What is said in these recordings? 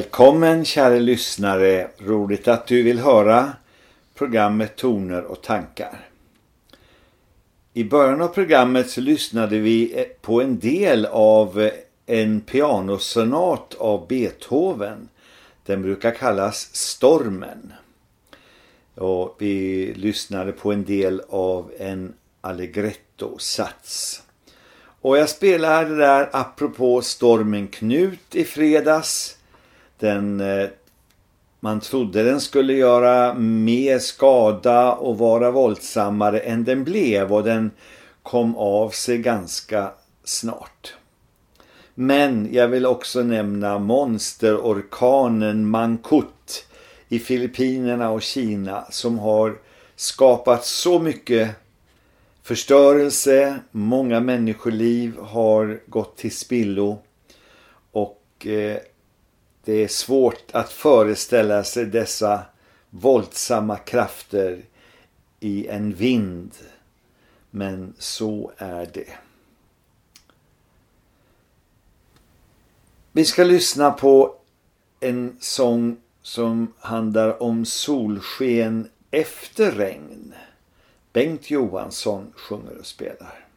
Välkommen kära lyssnare, roligt att du vill höra programmet Toner och tankar. I början av programmet så lyssnade vi eh, på en del av eh, en pianosonat av Beethoven. Den brukar kallas Stormen. Och vi lyssnade på en del av en Allegretto-sats. Och jag spelade där apropå Stormen Knut i fredags- den, eh, man trodde den skulle göra mer skada och vara våldsammare än den blev och den kom av sig ganska snart. Men jag vill också nämna monsterorkanen Mankut i Filippinerna och Kina som har skapat så mycket förstörelse, många människoliv har gått till spillo och eh, det är svårt att föreställa sig dessa våldsamma krafter i en vind. Men så är det. Vi ska lyssna på en sång som handlar om solsken efter regn. Bengt Johansson sjunger och spelar.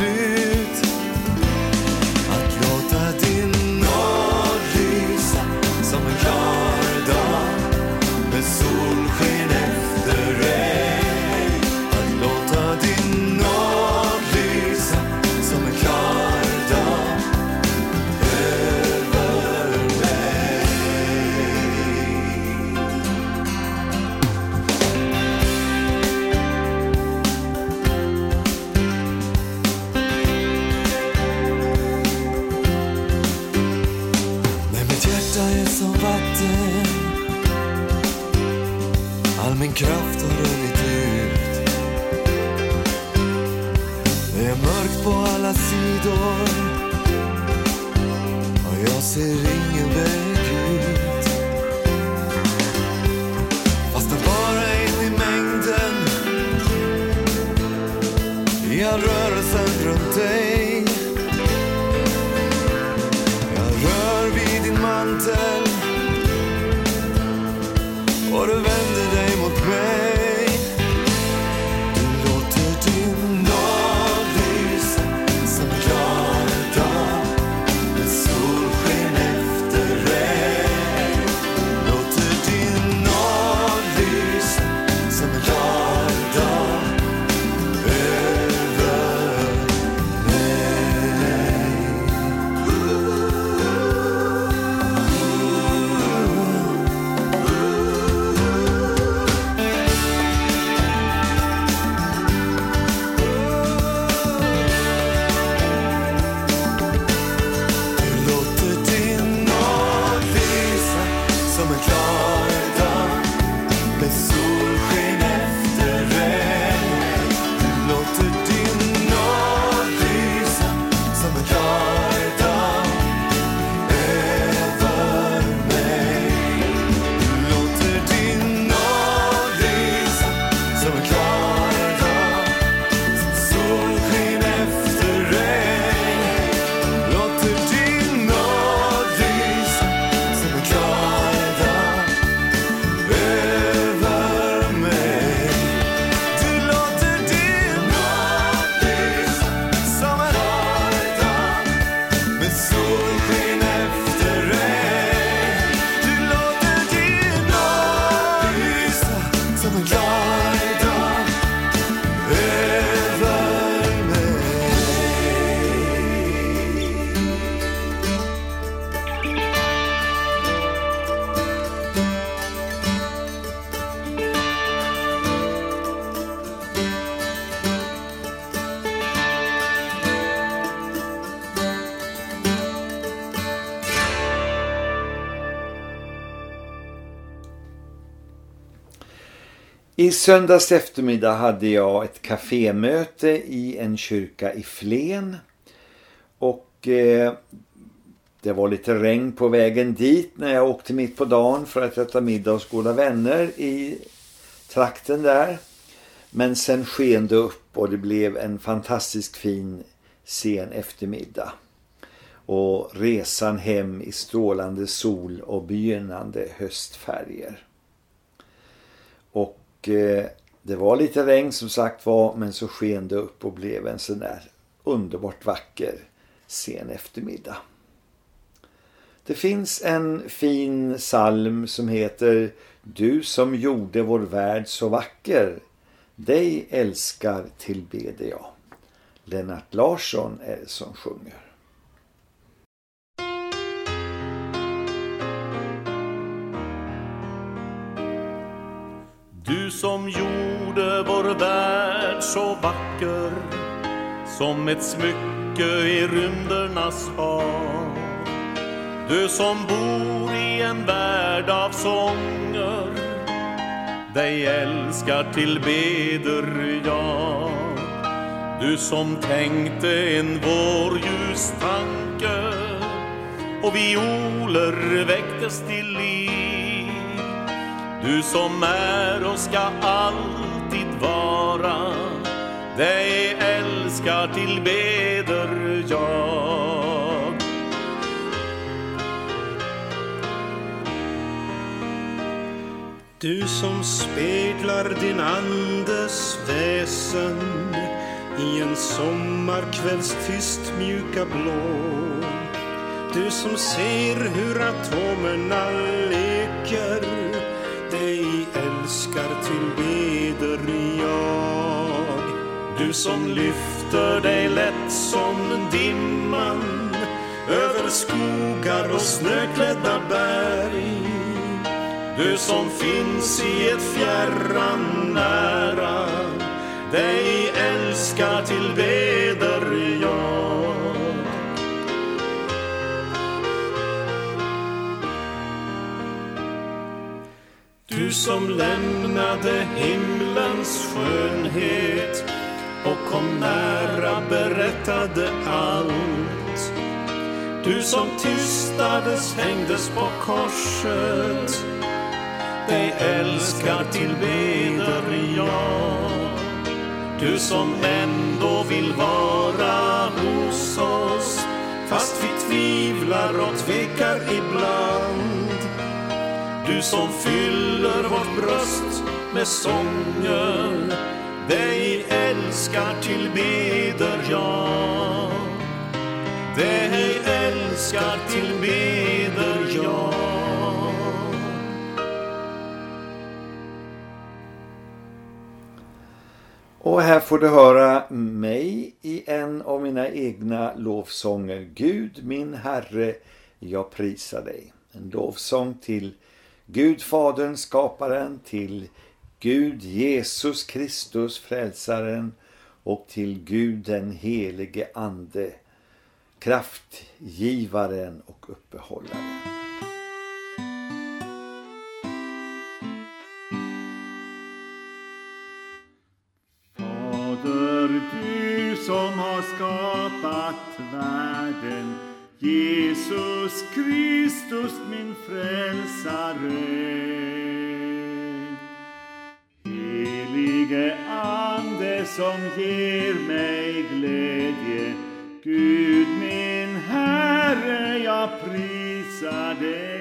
Vid I söndags eftermiddag hade jag ett kafémöte i en kyrka i Flen. Och eh, det var lite regn på vägen dit när jag åkte mitt på dagen för att äta middag hos goda vänner i trakten där. Men sen sken det upp och det blev en fantastiskt fin sen eftermiddag. Och resan hem i strålande sol och begynnande höstfärger. Och eh, det var lite regn som sagt var men så sken det upp och blev en sån där underbart vacker sen eftermiddag. Det finns en fin psalm som heter Du som gjorde vår värld så vacker dig älskar tillbeder jag. Lennart Larsson är det som sjunger. Som gjorde vår värld så vacker som ett smycke i rymdernas hav. Du som bor i en värld av sånger dig älskar tillbeder jag. Du som tänkte en vårljus tanke och violer väcktes till liv. Du som är och ska alltid vara, dig älskar tillbeder jag. Du som speglar din andes väsen i en sommarkvälls tyst mjuka blå. Du som ser hur atomerna leker, dig älskar till beder jag. Du som lyfter dig lätt som dimman över skogar och snöklädda berg. Du som finns i ett fjärran nära, dig älskar till beder Du som lämnade himlens skönhet och kom nära berättade allt. Du som tystades, hängdes på korset dig älskar tillbeder jag. Du som ändå vill vara hos oss fast vi tvivlar och tvekar ibland. Du som fyller vårt bröst med sånger dig älskar tillbeder jag. Dig älskar tillbeder jag. Och här får du höra mig i en av mina egna lovsånger. Gud min Herre, jag prisar dig. En lovsång till Gud Fadern, skaparen, till Gud Jesus Kristus, frälsaren och till Gud den helige Ande, kraftgivaren och uppehållaren. Fader, du som har skapat världen Jesus Kristus, min frälsare. Helige Ande som ger mig glädje. Gud min Herre, jag prisar dig.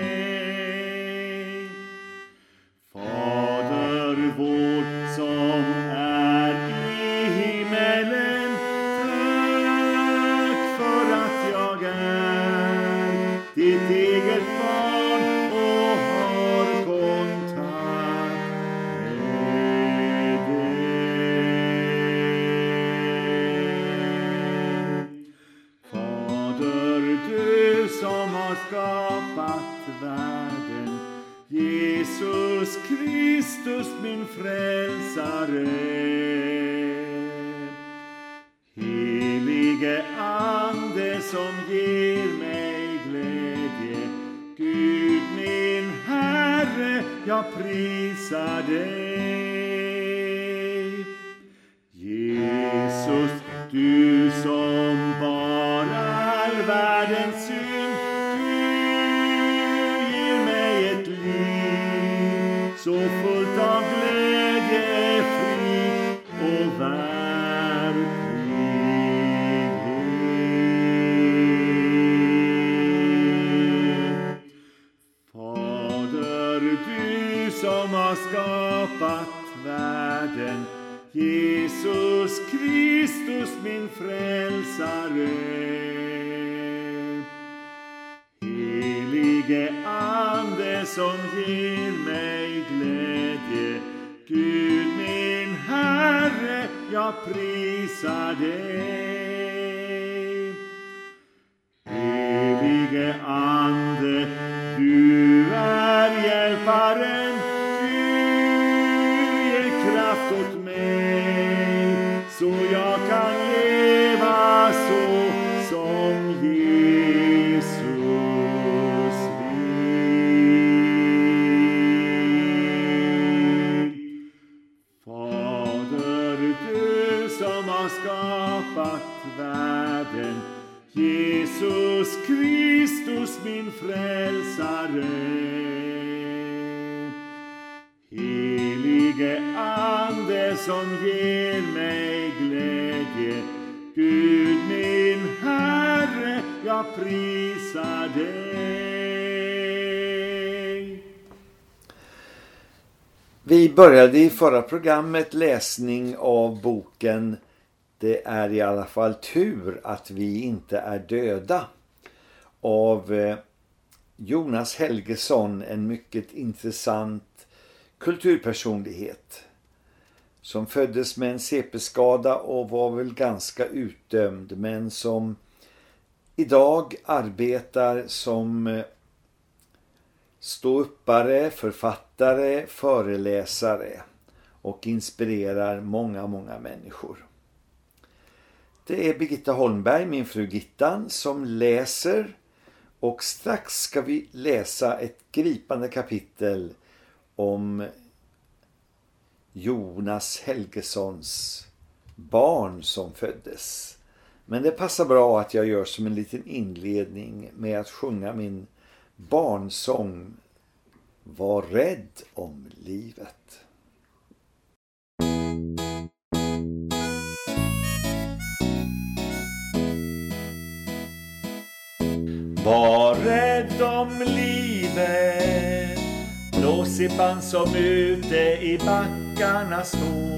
Började i förra programmet läsning av boken. Det är i alla fall tur att vi inte är döda. Av eh, Jonas Helgesson, en mycket intressant kulturpersonlighet. Som föddes med en CP-skada och var väl ganska utdömd men som idag arbetar som eh, ståuppare, författare, föreläsare och inspirerar många, många människor. Det är Birgitta Holmberg, min fru Gittan, som läser och strax ska vi läsa ett gripande kapitel om Jonas Helgessons barn som föddes. Men det passar bra att jag gör som en liten inledning med att sjunga min barnsång. Var rädd om livet. Var rädd om livet. Blåsippan som ute i backarna står.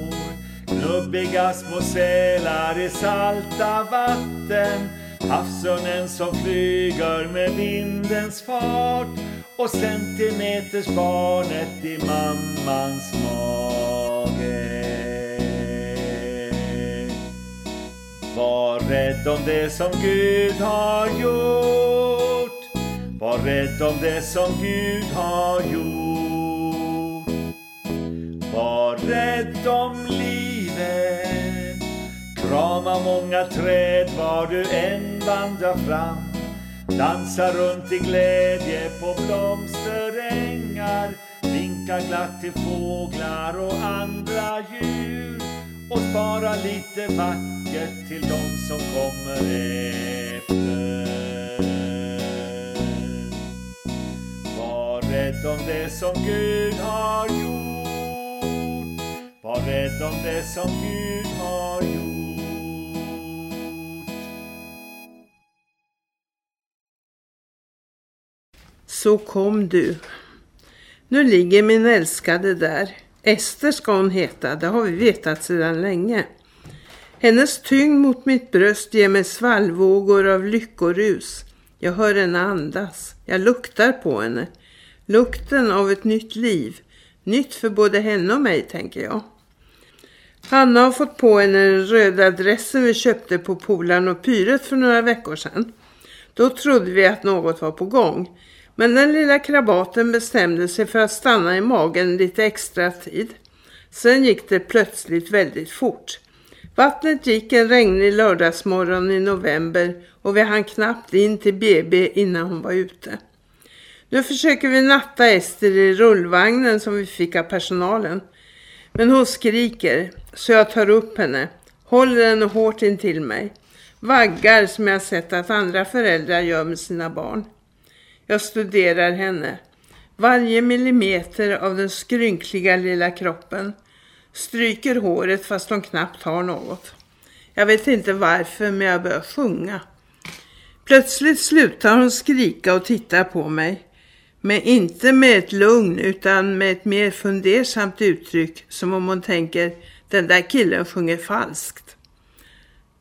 Knubbiga små sälar i salta vatten. Havsörnen som flyger med vindens fart och centimetersbarnet i mammans mage. Var rädd om det som Gud har gjort. Var rädd om det som Gud har gjort. Var rädd om livet. Krama många träd var du än vandrar fram. Dansa runt i glädje på blomsterängar. Vinka glatt till fåglar och andra djur. Och spara lite vackert till de som kommer efter. Var rädd om det som Gud har gjort. Var rädd om det som Gud har gjort. Så kom du. Nu ligger min älskade där. Ester ska hon heta, det har vi vetat sedan länge. Hennes tyngd mot mitt bröst ger mig svallvågor av lyckorus. Jag hör henne andas. Jag luktar på henne. Lukten av ett nytt liv. Nytt för både henne och mig, tänker jag. Hanna har fått på henne den röda dressen vi köpte på Polarn och Pyret för några veckor sedan. Då trodde vi att något var på gång. Men den lilla krabaten bestämde sig för att stanna i magen lite extra tid. Sen gick det plötsligt väldigt fort. Vattnet gick en regnig lördagsmorgon i november och vi hann knappt in till BB innan hon var ute. Nu försöker vi natta Ester i rullvagnen som vi fick av personalen. Men hon skriker så jag tar upp henne, håller henne hårt in till mig. Vaggar som jag sett att andra föräldrar gör med sina barn. Jag studerar henne. Varje millimeter av den skrynkliga lilla kroppen. Stryker håret fast hon knappt har något. Jag vet inte varför men jag börjar sjunga. Plötsligt slutar hon skrika och tittar på mig. Men inte med ett lugn utan med ett mer fundersamt uttryck som om hon tänker den där killen sjunger falskt.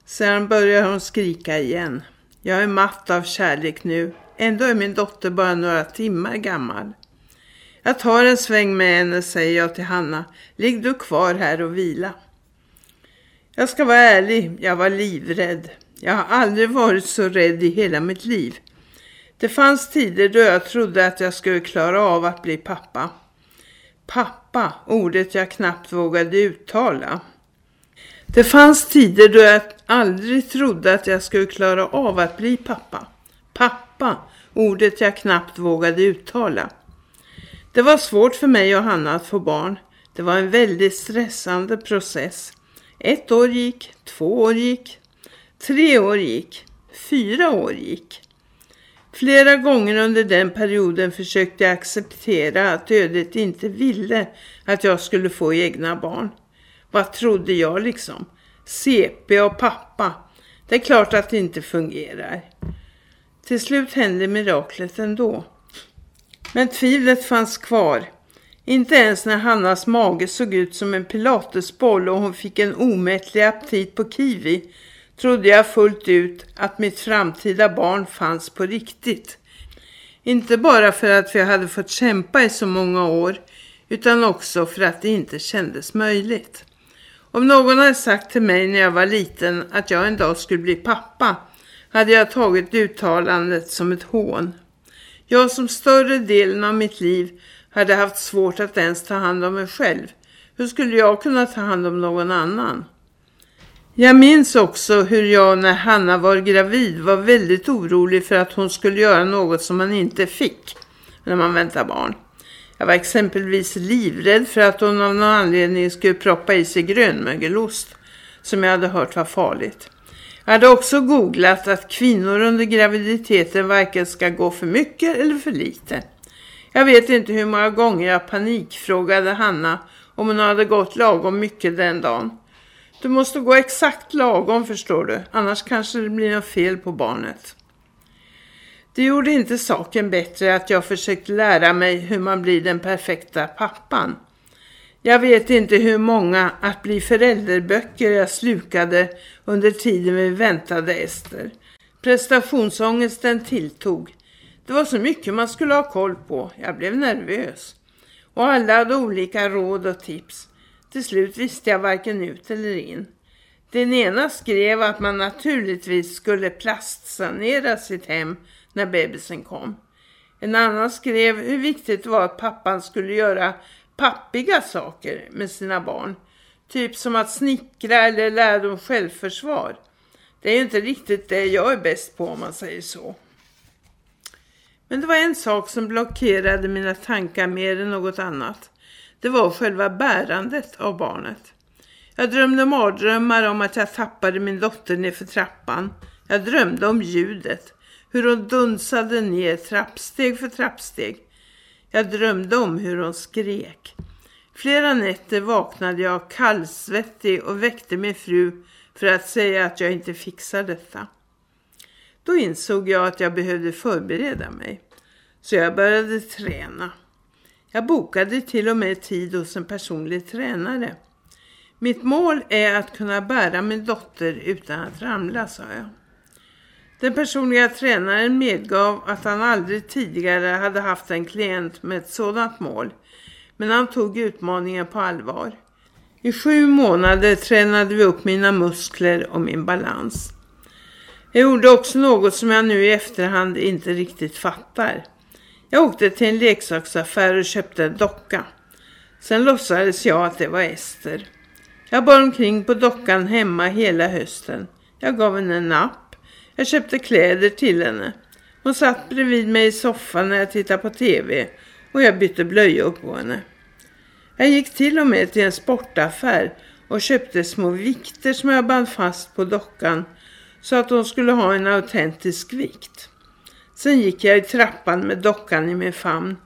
Sen börjar hon skrika igen. Jag är matt av kärlek nu. Ändå är min dotter bara några timmar gammal. Jag tar en sväng med henne, säger jag till Hanna. Ligg du kvar här och vila. Jag ska vara ärlig, jag var livrädd. Jag har aldrig varit så rädd i hela mitt liv. Det fanns tider då jag trodde att jag skulle klara av att bli pappa. Pappa, ordet jag knappt vågade uttala. Det fanns tider då jag aldrig trodde att jag skulle klara av att bli pappa. Pappa, ordet jag knappt vågade uttala. Det var svårt för mig och Hanna att få barn. Det var en väldigt stressande process. Ett år gick, två år gick, tre år gick, fyra år gick. Flera gånger under den perioden försökte jag acceptera att ödet inte ville att jag skulle få egna barn. Vad trodde jag liksom? CP och pappa. Det är klart att det inte fungerar. Till slut hände miraklet ändå. Men tvivlet fanns kvar. Inte ens när Hannas mage såg ut som en pilatesboll och hon fick en omättlig aptit på kiwi trodde jag fullt ut att mitt framtida barn fanns på riktigt. Inte bara för att vi hade fått kämpa i så många år utan också för att det inte kändes möjligt. Om någon hade sagt till mig när jag var liten att jag en dag skulle bli pappa hade jag tagit uttalandet som ett hån. Jag som större delen av mitt liv hade haft svårt att ens ta hand om mig själv. Hur skulle jag kunna ta hand om någon annan? Jag minns också hur jag när Hanna var gravid var väldigt orolig för att hon skulle göra något som man inte fick när man väntar barn. Jag var exempelvis livrädd för att hon av någon anledning skulle proppa i sig grönmögelost som jag hade hört var farligt. Jag hade också googlat att kvinnor under graviditeten varken ska gå för mycket eller för lite. Jag vet inte hur många gånger jag panikfrågade Hanna om hon hade gått lagom mycket den dagen. Du måste gå exakt lagom förstår du, annars kanske det blir något fel på barnet. Det gjorde inte saken bättre att jag försökte lära mig hur man blir den perfekta pappan. Jag vet inte hur många att bli förälderböcker jag slukade under tiden vi väntade Ester. Prestationsångesten tilltog. Det var så mycket man skulle ha koll på. Jag blev nervös. Och alla hade olika råd och tips. Till slut visste jag varken ut eller in. Den ena skrev att man naturligtvis skulle plastsanera sitt hem när bebisen kom. En annan skrev hur viktigt det var att pappan skulle göra pappiga saker med sina barn. Typ som att snickra eller lära dem självförsvar. Det är ju inte riktigt det jag är bäst på om man säger så. Men det var en sak som blockerade mina tankar mer än något annat. Det var själva bärandet av barnet. Jag drömde mardrömmar om att jag tappade min dotter ner för trappan. Jag drömde om ljudet. Hur hon dunsade ner trappsteg för trappsteg. Jag drömde om hur hon skrek. Flera nätter vaknade jag kallsvettig och väckte min fru för att säga att jag inte fixar detta. Då insåg jag att jag behövde förbereda mig. Så jag började träna. Jag bokade till och med tid hos en personlig tränare. Mitt mål är att kunna bära min dotter utan att ramla, sa jag. Den personliga tränaren medgav att han aldrig tidigare hade haft en klient med ett sådant mål. Men han tog utmaningen på allvar. I sju månader tränade vi upp mina muskler och min balans. Jag gjorde också något som jag nu i efterhand inte riktigt fattar. Jag åkte till en leksaksaffär och köpte en docka. Sen låtsades jag att det var Ester. Jag bar omkring på dockan hemma hela hösten. Jag gav henne en napp. Jag köpte kläder till henne. Hon satt bredvid mig i soffan när jag tittade på tv och jag bytte blöjor på henne. Jag gick till och med till en sportaffär och köpte små vikter som jag band fast på dockan så att hon skulle ha en autentisk vikt. Sen gick jag i trappan med dockan i min famn.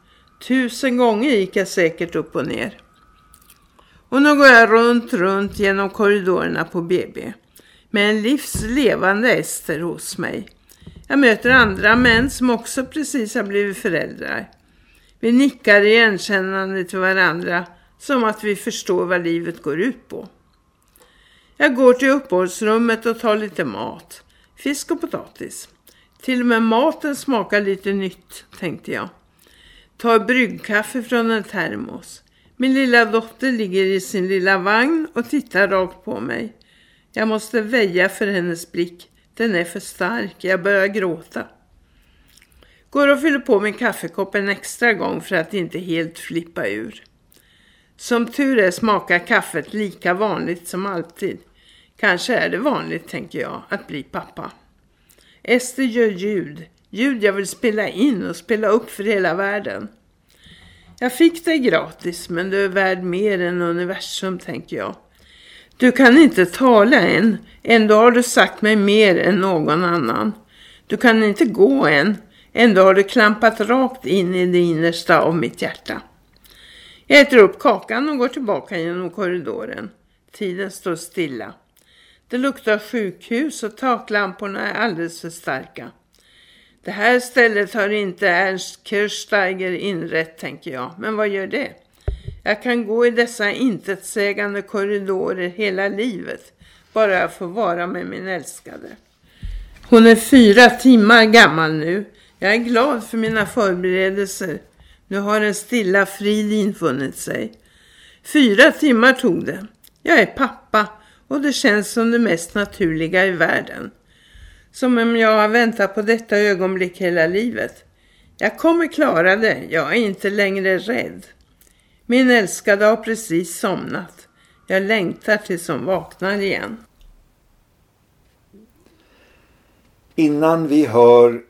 Tusen gånger gick jag säkert upp och ner. Och nu går jag runt, runt genom korridorerna på BB. Med en livslevande Ester hos mig. Jag möter andra män som också precis har blivit föräldrar. Vi nickar igenkännande till varandra som att vi förstår vad livet går ut på. Jag går till uppehållsrummet och tar lite mat. Fisk och potatis. Till och med maten smakar lite nytt, tänkte jag. Tar bryggkaffe från en termos. Min lilla dotter ligger i sin lilla vagn och tittar rakt på mig. Jag måste väja för hennes blick. Den är för stark. Jag börjar gråta. Går och fyller på min kaffekopp en extra gång för att inte helt flippa ur. Som tur är smakar kaffet lika vanligt som alltid. Kanske är det vanligt, tänker jag, att bli pappa. Ester gör ljud. Ljud jag vill spela in och spela upp för hela världen. Jag fick det gratis men du är värd mer än universum tänker jag. Du kan inte tala än. Ändå har du sagt mig mer än någon annan. Du kan inte gå än. Ändå har du klampat rakt in i det innersta av mitt hjärta. Jag äter upp kakan och går tillbaka genom korridoren. Tiden står stilla. Det luktar sjukhus och taklamporna är alldeles för starka. Det här stället har inte Ernst Kirchsteiger inrätt tänker jag. Men vad gör det? Jag kan gå i dessa intetsägande korridorer hela livet. Bara jag får vara med min älskade. Hon är fyra timmar gammal nu. Jag är glad för mina förberedelser. Nu har en stilla frid infunnit sig. Fyra timmar tog det. Jag är pappa och det känns som det mest naturliga i världen. Som om jag har väntat på detta ögonblick hela livet. Jag kommer klara det, jag är inte längre rädd. Min älskade har precis somnat. Jag längtar tills hon vaknar igen. Innan vi hör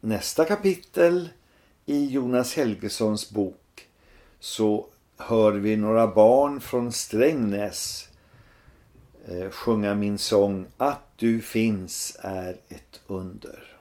nästa kapitel i Jonas Helgesons bok så hör vi några barn från Strängnäs eh, sjunga min sång Att du finns är ett under.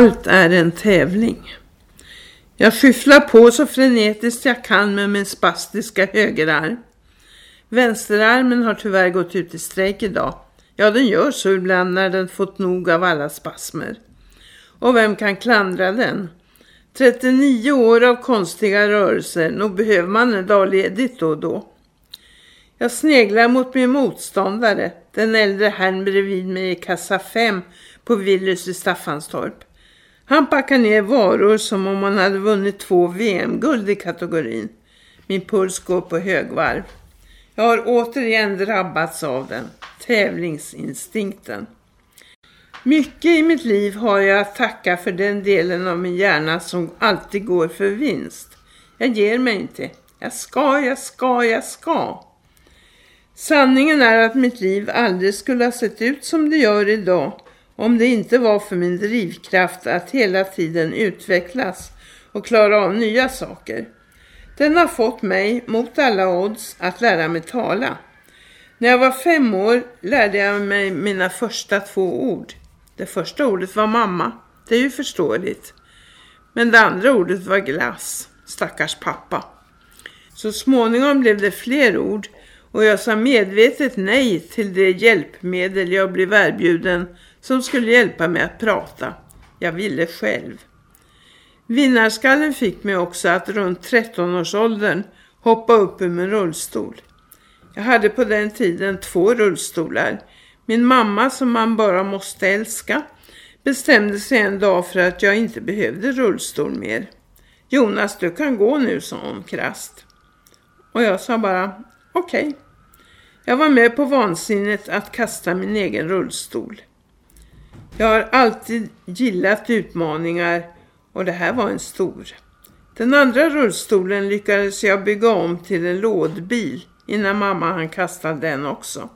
Allt är en tävling. Jag skyfflar på så frenetiskt jag kan med min spastiska högerarm. Vänsterarmen har tyvärr gått ut i strejk idag. Ja, den gör så ibland när den fått nog av alla spasmer. Och vem kan klandra den? 39 år av konstiga rörelser, nog behöver man en dag ledigt då och då. Jag sneglar mot min motståndare, den äldre herrn bredvid mig i kassa 5 på Willys i Staffanstorp. Han packar ner varor som om han hade vunnit två VM-guld i kategorin. Min puls går på högvarv. Jag har återigen drabbats av den, tävlingsinstinkten. Mycket i mitt liv har jag att tacka för den delen av min hjärna som alltid går för vinst. Jag ger mig inte. Jag ska, jag ska, jag ska. Sanningen är att mitt liv aldrig skulle ha sett ut som det gör idag om det inte var för min drivkraft att hela tiden utvecklas och klara av nya saker. Den har fått mig, mot alla odds, att lära mig tala. När jag var fem år lärde jag mig mina första två ord. Det första ordet var mamma, det är ju förståeligt. Men det andra ordet var glass, stackars pappa. Så småningom blev det fler ord och jag sa medvetet nej till det hjälpmedel jag blev erbjuden som skulle hjälpa mig att prata. Jag ville själv. Vinnarskallen fick mig också att runt 13-årsåldern hoppa upp ur min rullstol. Jag hade på den tiden två rullstolar. Min mamma som man bara måste älska bestämde sig en dag för att jag inte behövde rullstol mer. Jonas, du kan gå nu, sa hon krasst. Och jag sa bara, okej. Okay. Jag var med på vansinnet att kasta min egen rullstol. Jag har alltid gillat utmaningar och det här var en stor. Den andra rullstolen lyckades jag bygga om till en lådbil innan mamma han kastade den också.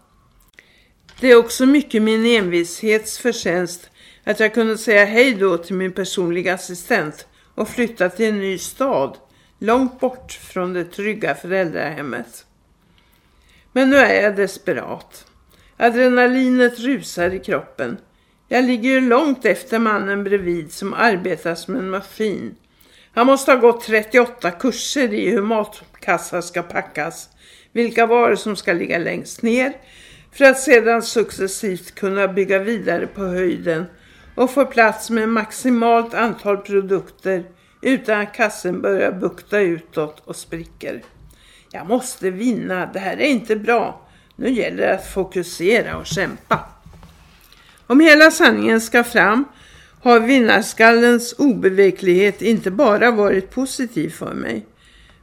Det är också mycket min envishets förtjänst att jag kunde säga hej då till min personliga assistent och flytta till en ny stad, långt bort från det trygga föräldrahemmet. Men nu är jag desperat. Adrenalinet rusar i kroppen. Jag ligger ju långt efter mannen bredvid som arbetar som en maskin. Han måste ha gått 38 kurser i hur matkassar ska packas, vilka varor som ska ligga längst ner, för att sedan successivt kunna bygga vidare på höjden och få plats med maximalt antal produkter utan att kassen börjar bukta utåt och spricker. Jag måste vinna, det här är inte bra. Nu gäller det att fokusera och kämpa. Om hela sanningen ska fram har vinnarskallens obeveklighet inte bara varit positiv för mig.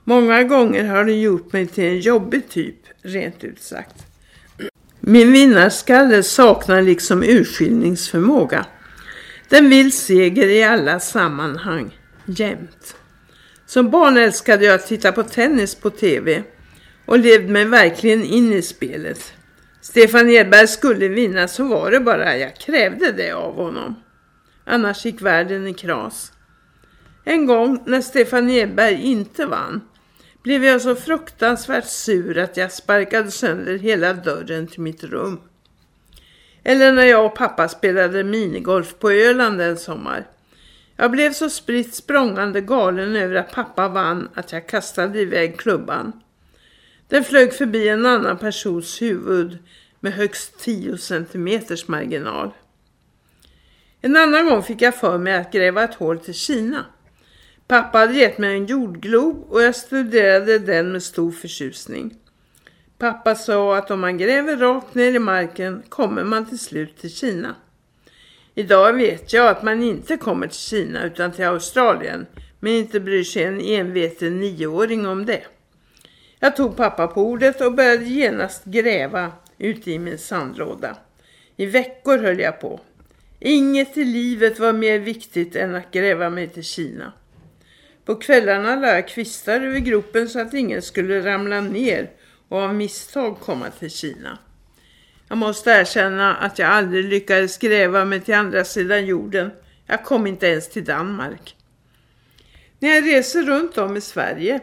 Många gånger har den gjort mig till en jobbig typ, rent ut sagt. Min vinnarskalle saknar liksom urskiljningsförmåga. Den vill seger i alla sammanhang, jämt. Som barn älskade jag att titta på tennis på tv och levde mig verkligen in i spelet. Stefan Edberg skulle vinna så var det bara jag krävde det av honom. Annars gick världen i kras. En gång när Stefan Edberg inte vann blev jag så fruktansvärt sur att jag sparkade sönder hela dörren till mitt rum. Eller när jag och pappa spelade minigolf på Öland en sommar. Jag blev så spritt språngande galen över att pappa vann att jag kastade iväg klubban. Den flög förbi en annan persons huvud med högst 10 centimeters marginal. En annan gång fick jag för mig att gräva ett hål till Kina. Pappa hade gett mig en jordglob och jag studerade den med stor förtjusning. Pappa sa att om man gräver rakt ner i marken kommer man till slut till Kina. Idag vet jag att man inte kommer till Kina utan till Australien men inte bryr sig en enveten nioåring om det. Jag tog pappa på ordet och började genast gräva ute i min sandlåda. I veckor höll jag på. Inget i livet var mer viktigt än att gräva mig till Kina. På kvällarna lade jag kvistar över gropen så att ingen skulle ramla ner och av misstag komma till Kina. Jag måste erkänna att jag aldrig lyckades gräva mig till andra sidan jorden. Jag kom inte ens till Danmark. När jag reser runt om i Sverige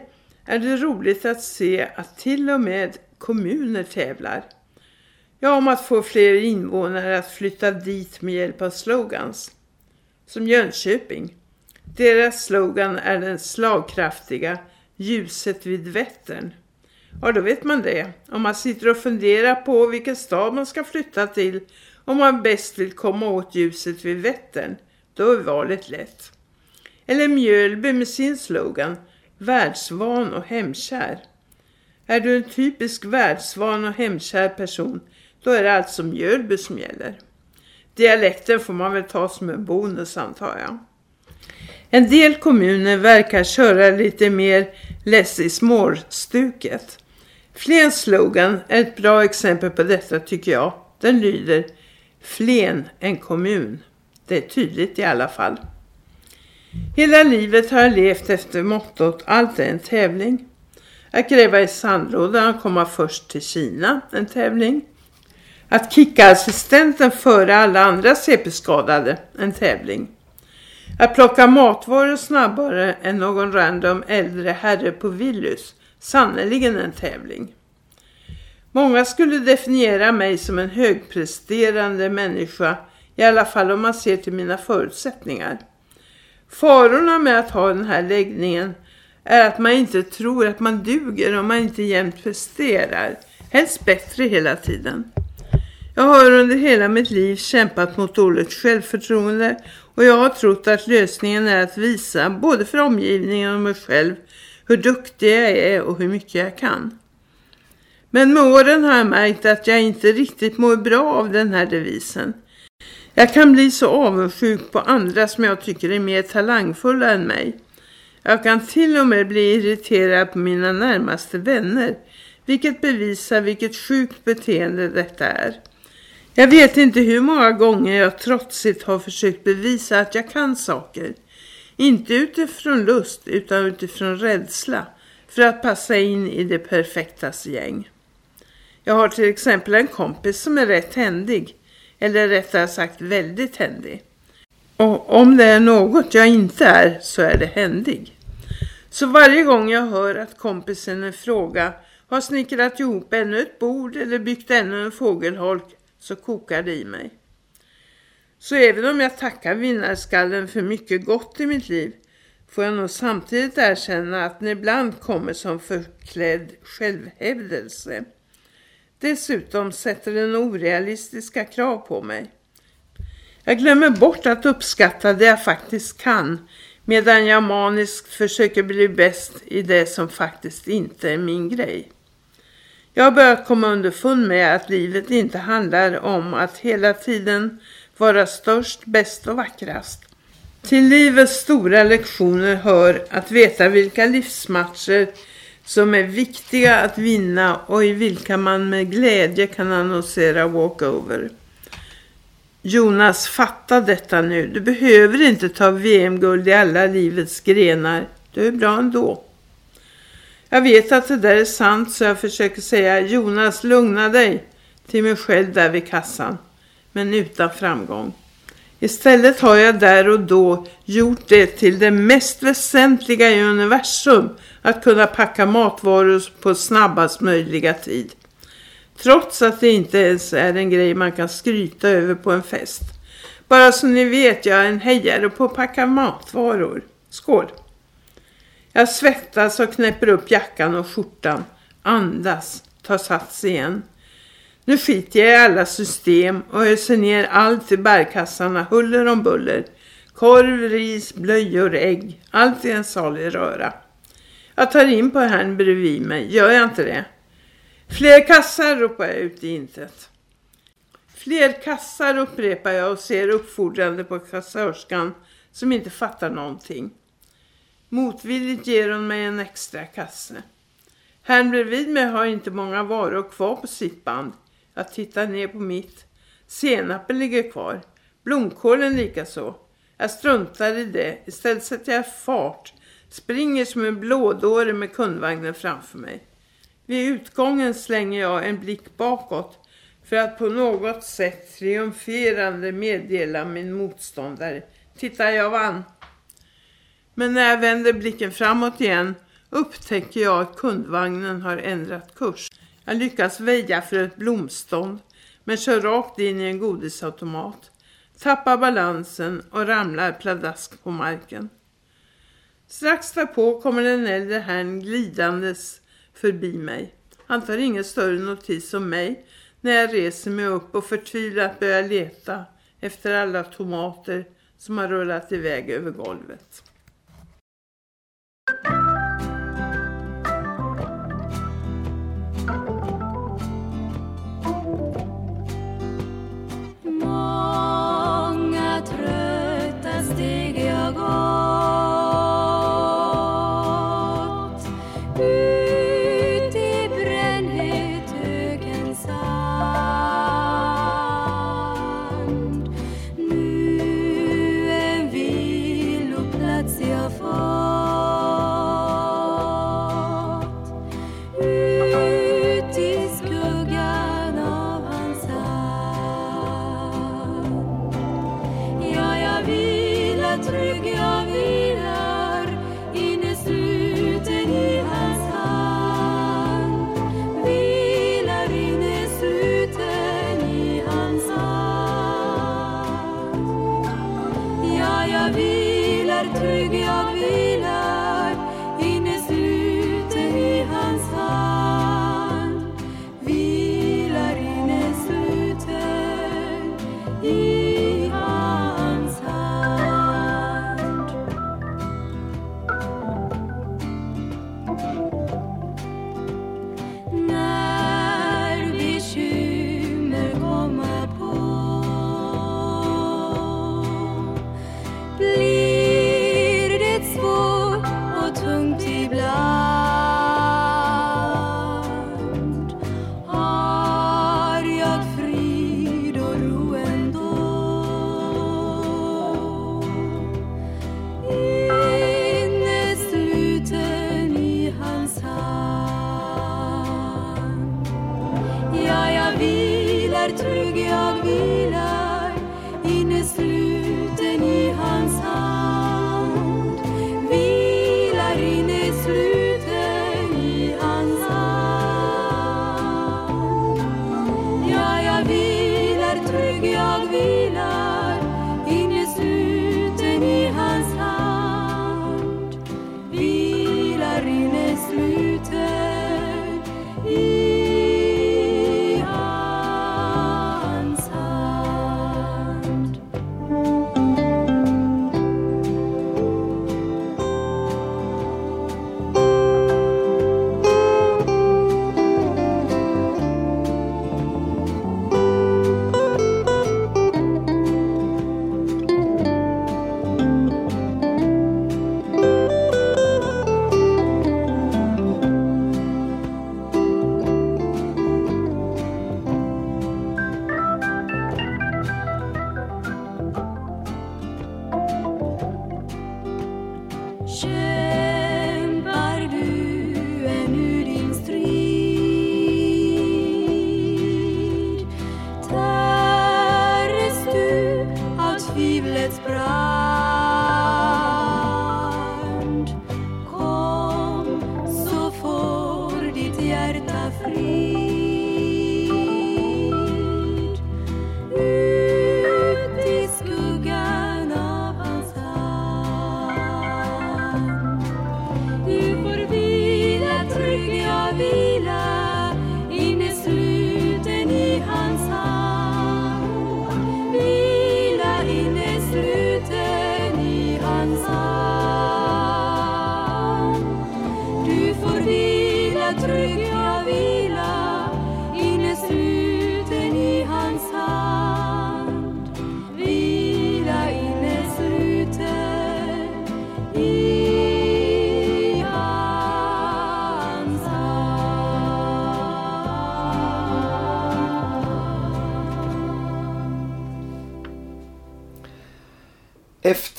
är det roligt att se att till och med kommuner tävlar. Ja, om att få fler invånare att flytta dit med hjälp av slogans. Som Jönköping. Deras slogan är den slagkraftiga ljuset vid Vättern. Ja, då vet man det. Om man sitter och funderar på vilken stad man ska flytta till om man bäst vill komma åt ljuset vid Vättern, då är valet lätt. Eller Mjölby med sin slogan, världsvan och hemkär. Är du en typisk världsvan och hemkär person, då är det alltså Mjölby som gäller. Dialekten får man väl ta som en bonus antar jag. En del kommuner verkar köra lite mer less i more-stuket. Flens slogan är ett bra exempel på detta tycker jag. Den lyder Flen en kommun. Det är tydligt i alla fall. Hela livet har jag levt efter mottot allt är en tävling. Att gräva i sandlådan och komma först till Kina, en tävling. Att kicka assistenten före alla andra CP-skadade, en tävling. Att plocka matvaror snabbare än någon random äldre herre på Willys, sannoliken en tävling. Många skulle definiera mig som en högpresterande människa, i alla fall om man ser till mina förutsättningar. Farorna med att ha den här läggningen är att man inte tror att man duger om man inte jämt presterar. Helst bättre hela tiden. Jag har under hela mitt liv kämpat mot dåligt självförtroende och jag har trott att lösningen är att visa både för omgivningen och mig själv hur duktig jag är och hur mycket jag kan. Men med åren har jag märkt att jag inte riktigt mår bra av den här devisen. Jag kan bli så avundsjuk på andra som jag tycker är mer talangfulla än mig. Jag kan till och med bli irriterad på mina närmaste vänner, vilket bevisar vilket sjukt beteende detta är. Jag vet inte hur många gånger jag trotsigt har försökt bevisa att jag kan saker. Inte utifrån lust utan utifrån rädsla för att passa in i det perfektas gäng. Jag har till exempel en kompis som är rätt händig, eller rättare sagt väldigt händig. Och om det är något jag inte är så är det händig. Så varje gång jag hör att kompisen i fråga har snickrat ihop ännu ett bord eller byggt ännu en fågelholk så kokar det i mig. Så även om jag tackar vinnarskallen för mycket gott i mitt liv får jag nog samtidigt erkänna att den ibland kommer som förklädd självhävdelse. Dessutom sätter den orealistiska krav på mig. Jag glömmer bort att uppskatta det jag faktiskt kan medan jag maniskt försöker bli bäst i det som faktiskt inte är min grej. Jag har börjat komma underfund med att livet inte handlar om att hela tiden vara störst, bäst och vackrast. Till livets stora lektioner hör att veta vilka livsmatcher som är viktiga att vinna och i vilka man med glädje kan annonsera walkover. Jonas, fatta detta nu. Du behöver inte ta VM-guld i alla livets grenar. Du är bra ändå. Jag vet att det där är sant så jag försöker säga Jonas, lugna dig till mig själv där vid kassan. Men utan framgång. Istället har jag där och då gjort det till det mest väsentliga i universum att kunna packa matvaror på snabbast möjliga tid. Trots att det inte ens är en grej man kan skryta över på en fest. Bara så ni vet, jag är en hejare på att packa matvaror. Skål! Jag svettas och knäpper upp jackan och skjortan. Andas, tar sats igen. Nu skiter jag i alla system och öser ner allt i bärkassarna huller om buller. Korv, ris, blöjor, ägg. Allt i en salig röra. Jag tar in på herrn bredvid mig. Gör jag inte det? Fler kassar ropar jag ut i intet. Fler kassar upprepar jag och ser uppfordrande på kassörskan som inte fattar någonting. Motvilligt ger hon mig en extra kasse. Herrn bredvid mig har inte många varor kvar på sitt band. Jag tittar ner på mitt. Senapen ligger kvar. Blomkålen lika så. Jag struntar i det. Istället sätter jag fart. Springer som en blådåre med kundvagnen framför mig. Vid utgången slänger jag en blick bakåt för att på något sätt triumferande meddela min motståndare. Titta, jag vann. Men när jag vänder blicken framåt igen upptäcker jag att kundvagnen har ändrat kurs. Jag lyckas väja för ett blomstånd men kör rakt in i en godisautomat. Tappar balansen och ramlar pladask på marken. Strax därpå kommer den äldre herrn glidandes förbi mig. Han tar ingen större notis om mig när jag reser mig upp och förtvivlat börjar leta efter alla tomater som har rullat iväg över golvet.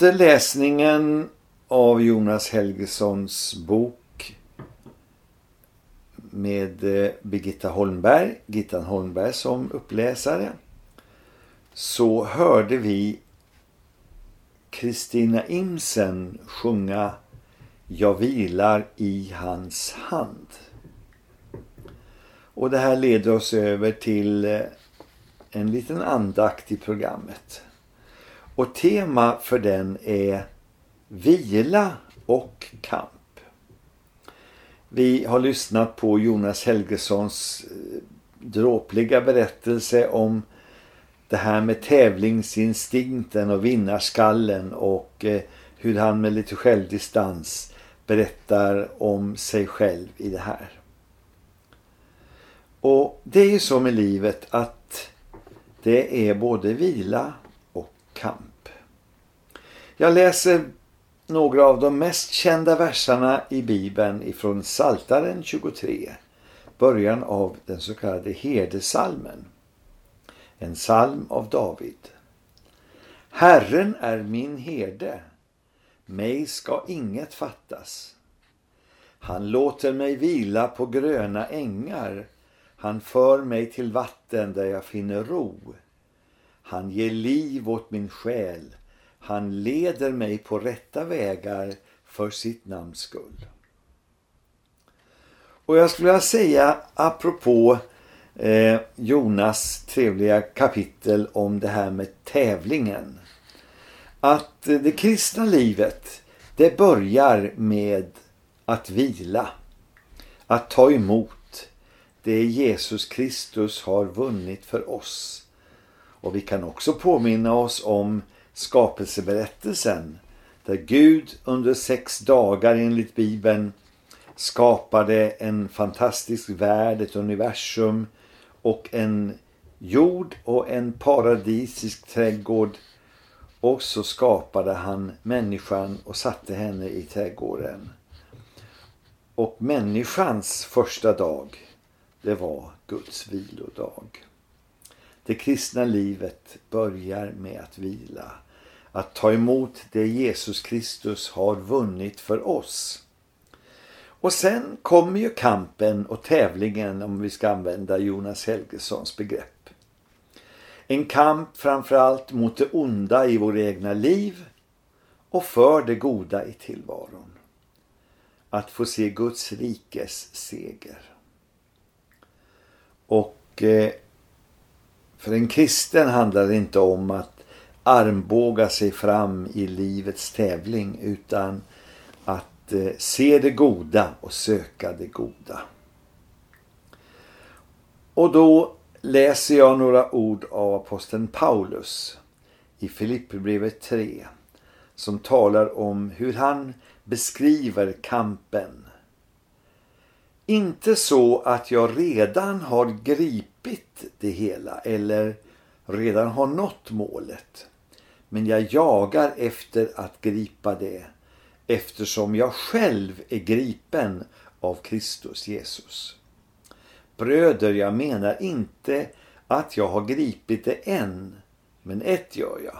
Efter läsningen av Jonas Helgesons bok med eh, Birgitta Holmberg, Gittan Holmberg som uppläsare, så hörde vi Kristina Imsen sjunga Jag vilar i hans hand. Och det här leder oss över till eh, en liten andakt i programmet. Och tema för den är vila och kamp. Vi har lyssnat på Jonas Helgesons eh, dråpliga berättelse om det här med tävlingsinstinkten och vinnarskallen och eh, hur han med lite självdistans berättar om sig själv i det här. Och det är ju så med livet att det är både vila och kamp. Jag läser några av de mest kända verserna i Bibeln ifrån Saltaren 23, början av den så kallade herdesalmen. En psalm av David. Herren är min herde, mig ska inget fattas. Han låter mig vila på gröna ängar, han för mig till vatten där jag finner ro. Han ger liv åt min själ, han leder mig på rätta vägar för sitt namns skull. Och jag skulle vilja säga apropå eh, Jonas trevliga kapitel om det här med tävlingen. att eh, det kristna livet det börjar med att vila. Att ta emot det Jesus Kristus har vunnit för oss. Och vi kan också påminna oss om skapelseberättelsen där Gud under sex dagar enligt Bibeln skapade en fantastisk värld, ett universum och en jord och en paradisisk trädgård och så skapade han människan och satte henne i trädgården. Och människans första dag, det var Guds vilodag. Det kristna livet börjar med att vila. Att ta emot det Jesus Kristus har vunnit för oss. Och sen kommer ju kampen och tävlingen om vi ska använda Jonas Helgessons begrepp. En kamp framförallt mot det onda i våra egna liv och för det goda i tillvaron. Att få se Guds rikes seger. Och eh, för en kristen handlar det inte om att armbåga sig fram i livets tävling utan att eh, se det goda och söka det goda. Och då läser jag några ord av aposteln Paulus i Filipperbrevet 3 som talar om hur han beskriver kampen. Inte så att jag redan har gripit det hela eller redan har nått målet. Men jag jagar efter att gripa det eftersom jag själv är gripen av Kristus Jesus. Bröder, jag menar inte att jag har gripit det än, men ett gör jag.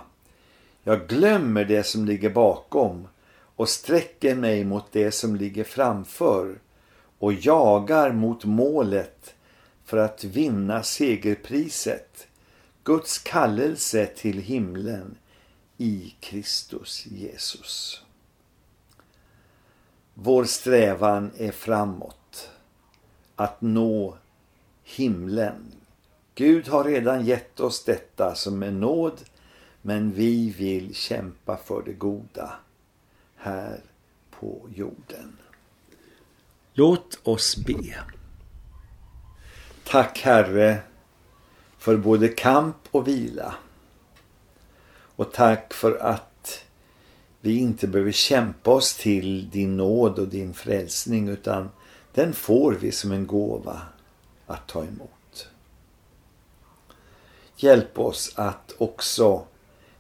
Jag glömmer det som ligger bakom och sträcker mig mot det som ligger framför och jagar mot målet för att vinna segerpriset, Guds kallelse till himlen i Kristus Jesus. Vår strävan är framåt, att nå himlen. Gud har redan gett oss detta som en nåd, men vi vill kämpa för det goda här på jorden. Låt oss be. Tack Herre för både kamp och vila. Och tack för att vi inte behöver kämpa oss till din nåd och din frälsning utan den får vi som en gåva att ta emot. Hjälp oss att också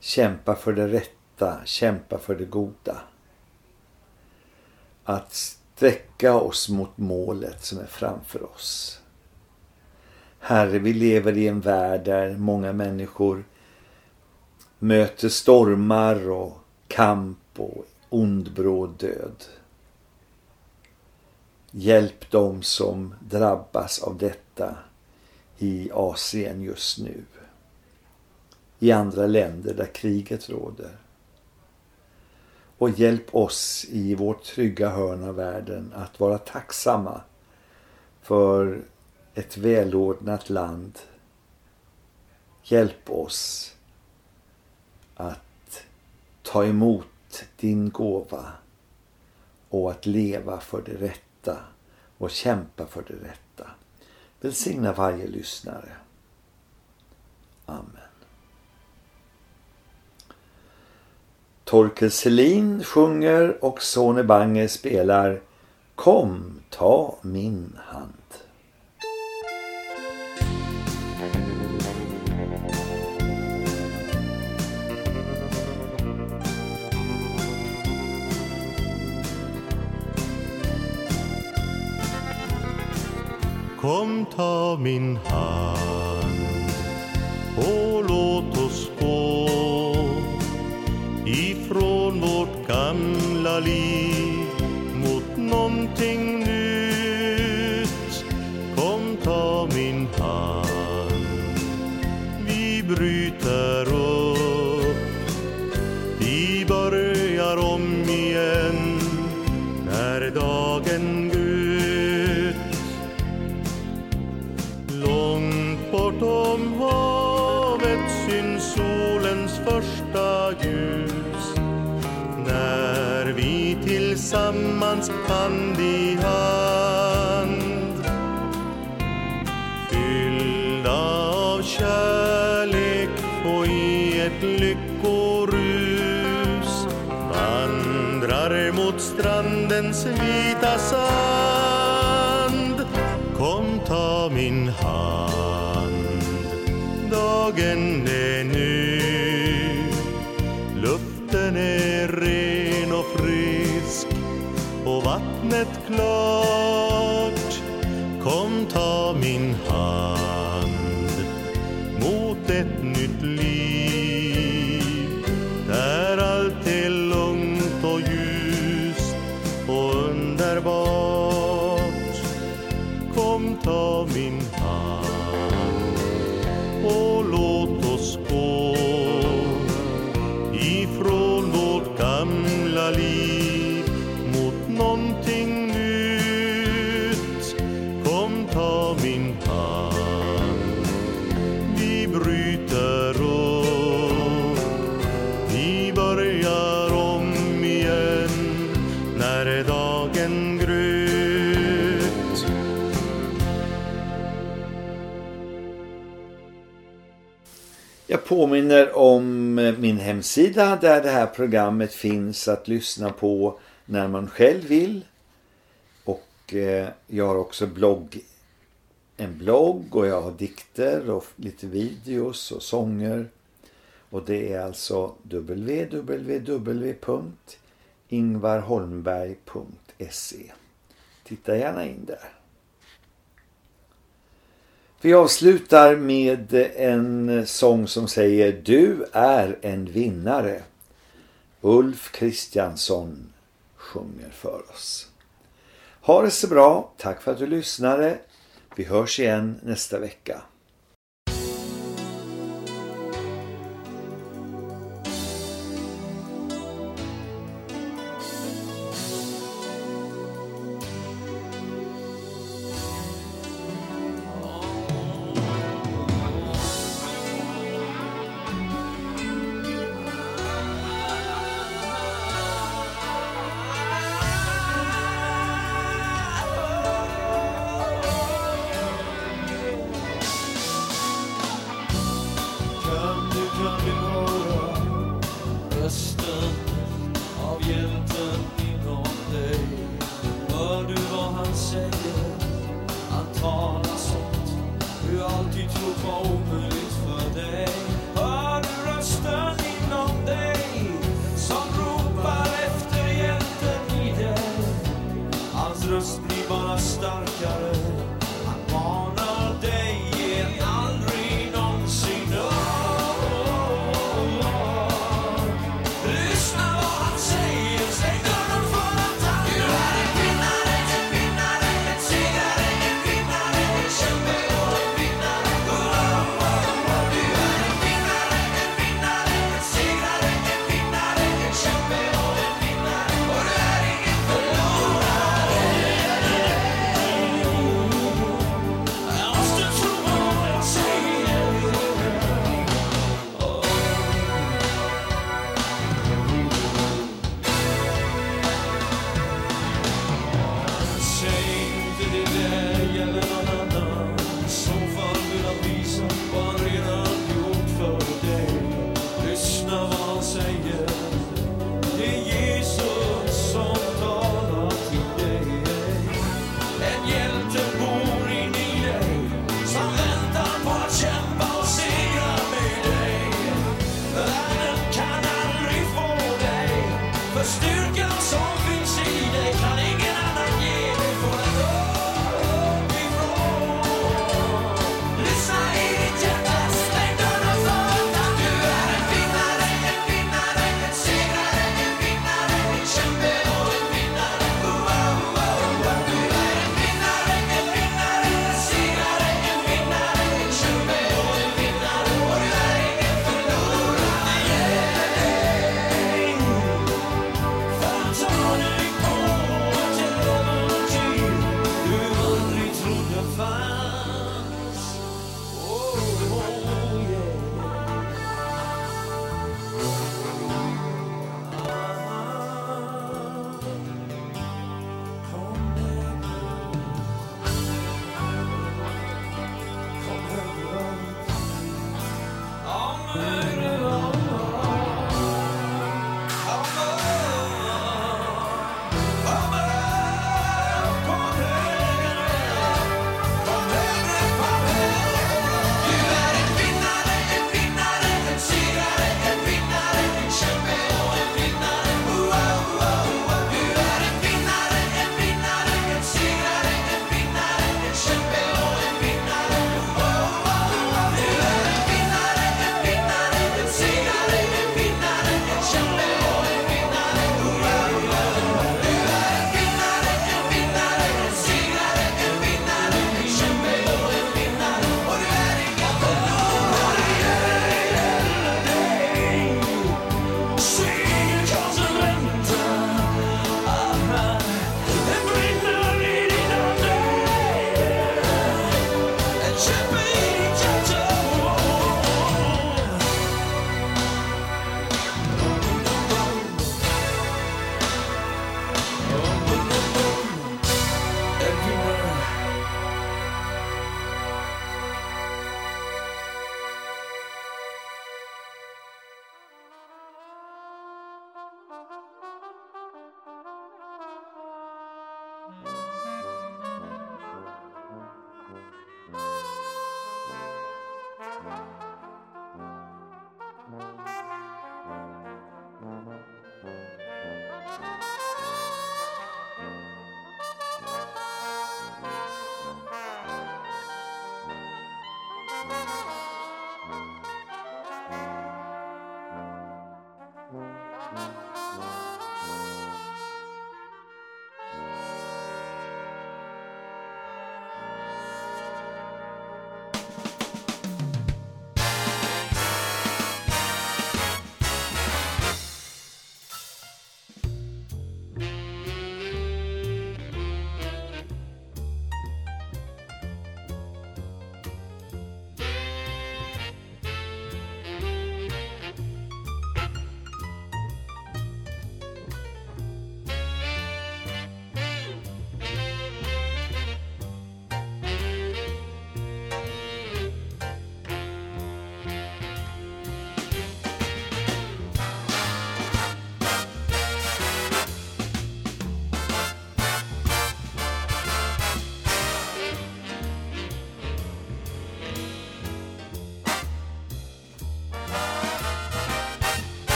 kämpa för det rätta, kämpa för det goda. Att sträcka oss mot målet som är framför oss. Herre, vi lever i en värld där många människor möter stormar och kamp och ondbråd död. Hjälp dem som drabbas av detta i Asien just nu. I andra länder där kriget råder. Och hjälp oss i vårt trygga hörn av världen att vara tacksamma för ett välordnat land. Hjälp oss att ta emot din gåva och att leva för det rätta och kämpa för det rätta. Välsigna varje lyssnare. Amen. Torkel Selin sjunger och Sone Bange spelar Kom, ta min hand. Kom ta min hand och låt oss gå ifrån vårt gamla liv. hand i hand. Fyllda av kärlek och i ett lyckorus vandrar mot strandens vita sand. Kom, ta min hand. Dagen Love. påminner om eh, min hemsida där det här programmet finns att lyssna på när man själv vill. Och eh, jag har också blogg, en blogg och jag har dikter och lite videos och sånger. Och det är alltså www.ingvarholmberg.se Titta gärna in där. Vi avslutar med en sång som säger Du är en vinnare. Ulf Kristiansson sjunger för oss. Ha det så bra. Tack för att du lyssnade. Vi hörs igen nästa vecka. Bye.